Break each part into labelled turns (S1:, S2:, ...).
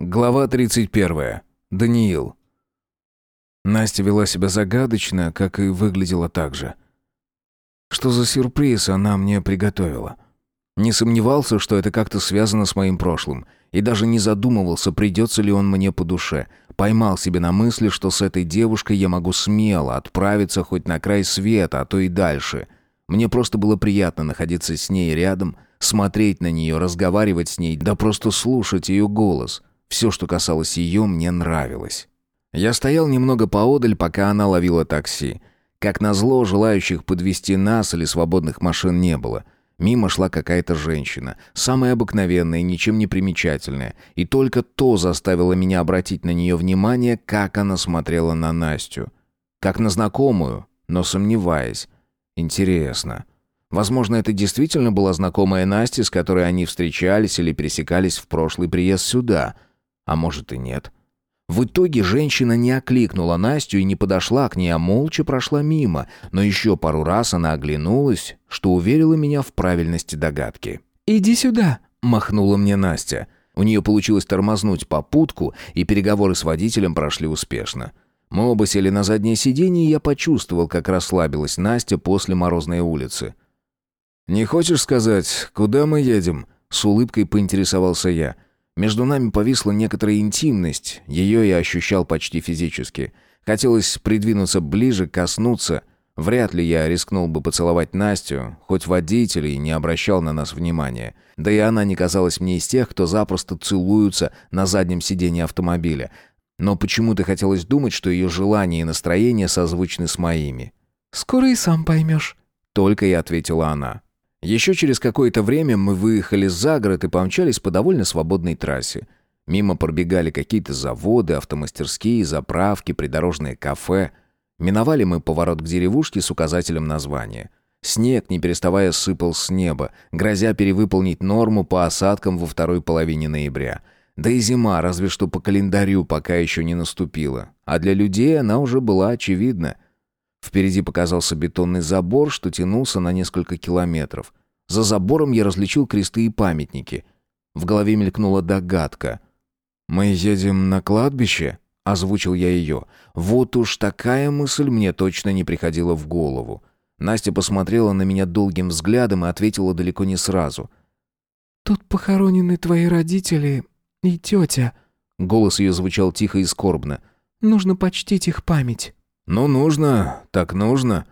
S1: Глава 31. Даниил. Настя вела себя загадочно, как и выглядела так же. Что за сюрприз она мне приготовила? Не сомневался, что это как-то связано с моим прошлым, и даже не задумывался, придется ли он мне по душе. Поймал себе на мысли, что с этой девушкой я могу смело отправиться хоть на край света, а то и дальше. Мне просто было приятно находиться с ней рядом, смотреть на нее, разговаривать с ней, да просто слушать ее голос — все, что касалось ее, мне нравилось. Я стоял немного поодаль, пока она ловила такси. Как назло, желающих подвести нас или свободных машин не было. Мимо шла какая-то женщина, самая обыкновенная, ничем не примечательная, и только то заставило меня обратить на нее внимание, как она смотрела на Настю. Как на знакомую, но сомневаясь. Интересно. Возможно, это действительно была знакомая Настя, с которой они встречались или пересекались в прошлый приезд сюда — а может и нет. В итоге женщина не окликнула Настю и не подошла к ней, а молча прошла мимо, но еще пару раз она оглянулась, что уверило меня в правильности догадки.
S2: «Иди сюда», —
S1: махнула мне Настя. У нее получилось тормознуть попутку, и переговоры с водителем прошли успешно. Мы оба сели на заднее сиденье, и я почувствовал, как расслабилась Настя после морозной улицы. «Не хочешь сказать, куда мы едем?» — с улыбкой поинтересовался я — между нами повисла некоторая интимность, ее я ощущал почти физически. Хотелось придвинуться ближе, коснуться. Вряд ли я рискнул бы поцеловать Настю, хоть водитель и не обращал на нас внимания. Да и она не казалась мне из тех, кто запросто целуются на заднем сиденье автомобиля. Но почему-то хотелось думать, что ее желания и настроение созвучны с моими.
S2: «Скоро и сам поймешь», —
S1: только и ответила она. Еще через какое-то время мы выехали за город и помчались по довольно свободной трассе. Мимо пробегали какие-то заводы, автомастерские, заправки, придорожные кафе. Миновали мы поворот к деревушке с указателем названия. Снег, не переставая, сыпал с неба, грозя перевыполнить норму по осадкам во второй половине ноября. Да и зима, разве что по календарю, пока еще не наступила. А для людей она уже была очевидна — Впереди показался бетонный забор, что тянулся на несколько километров. За забором я различил кресты и памятники. В голове мелькнула догадка. «Мы едем на кладбище?» — озвучил я ее. Вот уж такая мысль мне точно не приходила в голову. Настя посмотрела на меня долгим взглядом и ответила далеко не сразу.
S2: «Тут похоронены твои родители и тетя».
S1: Голос ее звучал тихо и скорбно.
S2: «Нужно почтить их память».
S1: «Ну, нужно, так нужно».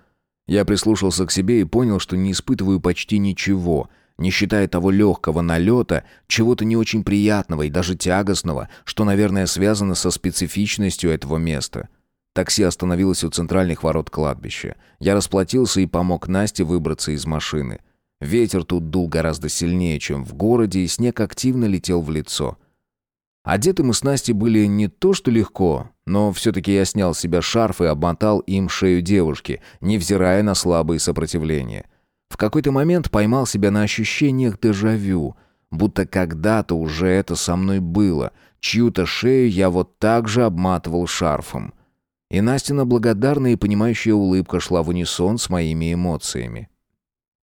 S1: Я прислушался к себе и понял, что не испытываю почти ничего, не считая того легкого налета, чего-то не очень приятного и даже тягостного, что, наверное, связано со специфичностью этого места. Такси остановилось у центральных ворот кладбища. Я расплатился и помог Насте выбраться из машины. Ветер тут дул гораздо сильнее, чем в городе, и снег активно летел в лицо. Одеты мы с Настей были не то что легко, но все-таки я снял с себя шарф и обмотал им шею девушки, невзирая на слабые сопротивления. В какой-то момент поймал себя на ощущениях дежавю, будто когда-то уже это со мной было, чью-то шею я вот так же обматывал шарфом. И Настина благодарная и понимающая улыбка шла в унисон с моими эмоциями.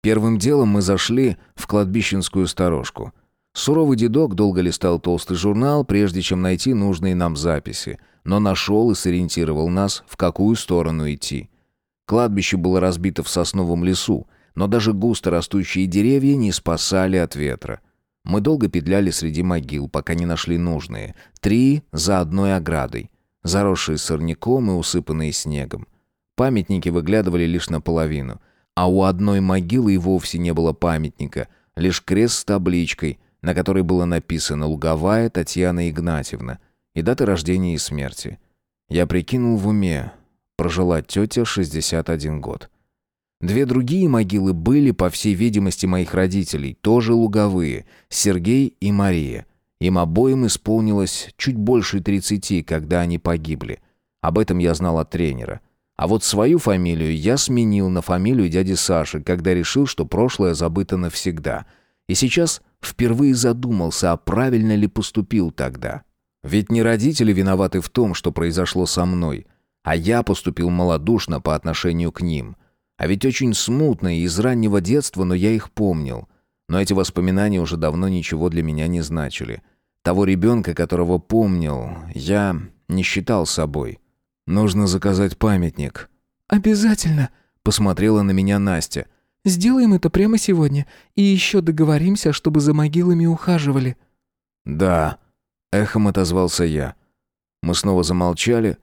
S1: Первым делом мы зашли в кладбищенскую сторожку — Суровый дедок долго листал толстый журнал, прежде чем найти нужные нам записи, но нашел и сориентировал нас, в какую сторону идти. Кладбище было разбито в сосновом лесу, но даже густо растущие деревья не спасали от ветра. Мы долго петляли среди могил, пока не нашли нужные. Три за одной оградой, заросшие сорняком и усыпанные снегом. Памятники выглядывали лишь наполовину, а у одной могилы и вовсе не было памятника, лишь крест с табличкой — на которой было написано «Луговая Татьяна Игнатьевна» и даты рождения и смерти. Я прикинул в уме. Прожила тетя 61 год. Две другие могилы были, по всей видимости, моих родителей, тоже луговые, Сергей и Мария. Им обоим исполнилось чуть больше 30, когда они погибли. Об этом я знал от тренера. А вот свою фамилию я сменил на фамилию дяди Саши, когда решил, что прошлое забыто навсегда. И сейчас Впервые задумался, а правильно ли поступил тогда. Ведь не родители виноваты в том, что произошло со мной, а я поступил малодушно по отношению к ним. А ведь очень смутно и из раннего детства, но я их помнил. Но эти воспоминания уже давно ничего для меня не значили. Того ребенка, которого помнил, я не считал собой. Нужно заказать памятник.
S2: «Обязательно», —
S1: Посмотрела на меня Настя.
S2: «Сделаем это прямо сегодня. И еще договоримся, чтобы за могилами ухаживали».
S1: «Да», — эхом отозвался я. Мы снова замолчали,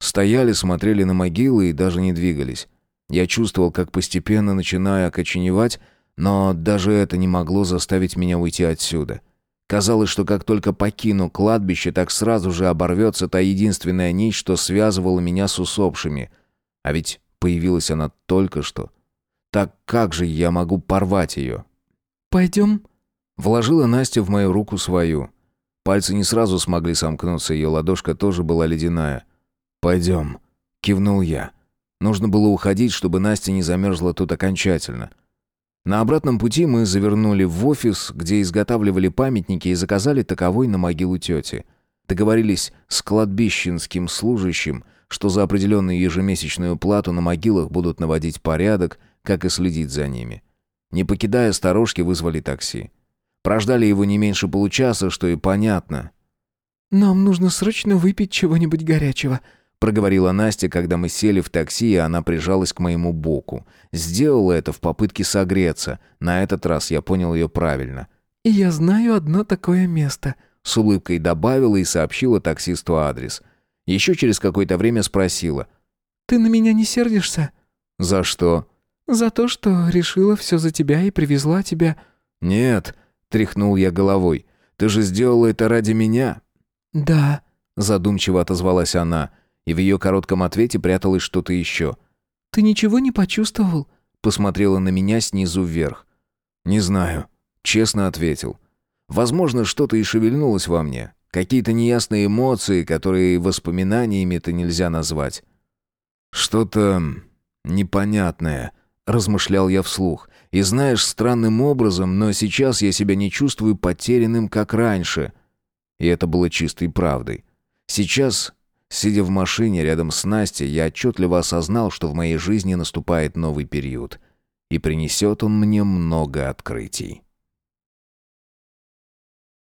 S1: стояли, смотрели на могилы и даже не двигались. Я чувствовал, как постепенно начинаю окоченевать, но даже это не могло заставить меня уйти отсюда. Казалось, что как только покину кладбище, так сразу же оборвется та единственная нить, что связывала меня с усопшими. А ведь появилась она только что. Так как же я могу порвать ее?
S2: «Пойдем?»
S1: Вложила Настя в мою руку свою. Пальцы не сразу смогли сомкнуться, ее ладошка тоже была ледяная. «Пойдем», — кивнул я. Нужно было уходить, чтобы Настя не замерзла тут окончательно. На обратном пути мы завернули в офис, где изготавливали памятники и заказали таковой на могилу тети. Договорились с кладбищенским служащим, что за определенную ежемесячную плату на могилах будут наводить порядок, как и следить за ними. Не покидая сторожки, вызвали такси. Прождали его не меньше получаса, что и понятно.
S2: «Нам нужно срочно выпить чего-нибудь горячего»,
S1: проговорила Настя, когда мы сели в такси, и она прижалась к моему боку. Сделала это в попытке согреться. На этот раз я понял ее правильно.
S2: «И я знаю одно такое место»,
S1: с улыбкой добавила и сообщила таксисту адрес. Еще через какое-то время спросила.
S2: «Ты на меня не сердишься?»
S1: «За что?»
S2: «За то, что решила все за тебя и привезла тебя».
S1: «Нет», Тряхнул я головой. «Ты же сделала это ради меня?»
S2: «Да», —
S1: задумчиво отозвалась она, и в ее коротком ответе пряталось что-то еще.
S2: «Ты ничего не почувствовал?»
S1: Посмотрела на меня снизу вверх. «Не знаю», — честно ответил. «Возможно, что-то и шевельнулось во мне. Какие-то неясные эмоции, которые воспоминаниями-то нельзя назвать. Что-то непонятное», — размышлял я вслух. И знаешь, странным образом, но сейчас я себя не чувствую потерянным, как раньше. И это было чистой правдой. Сейчас, сидя в машине рядом с Настей, я отчетливо осознал, что в моей жизни наступает новый период. И принесет он мне много открытий.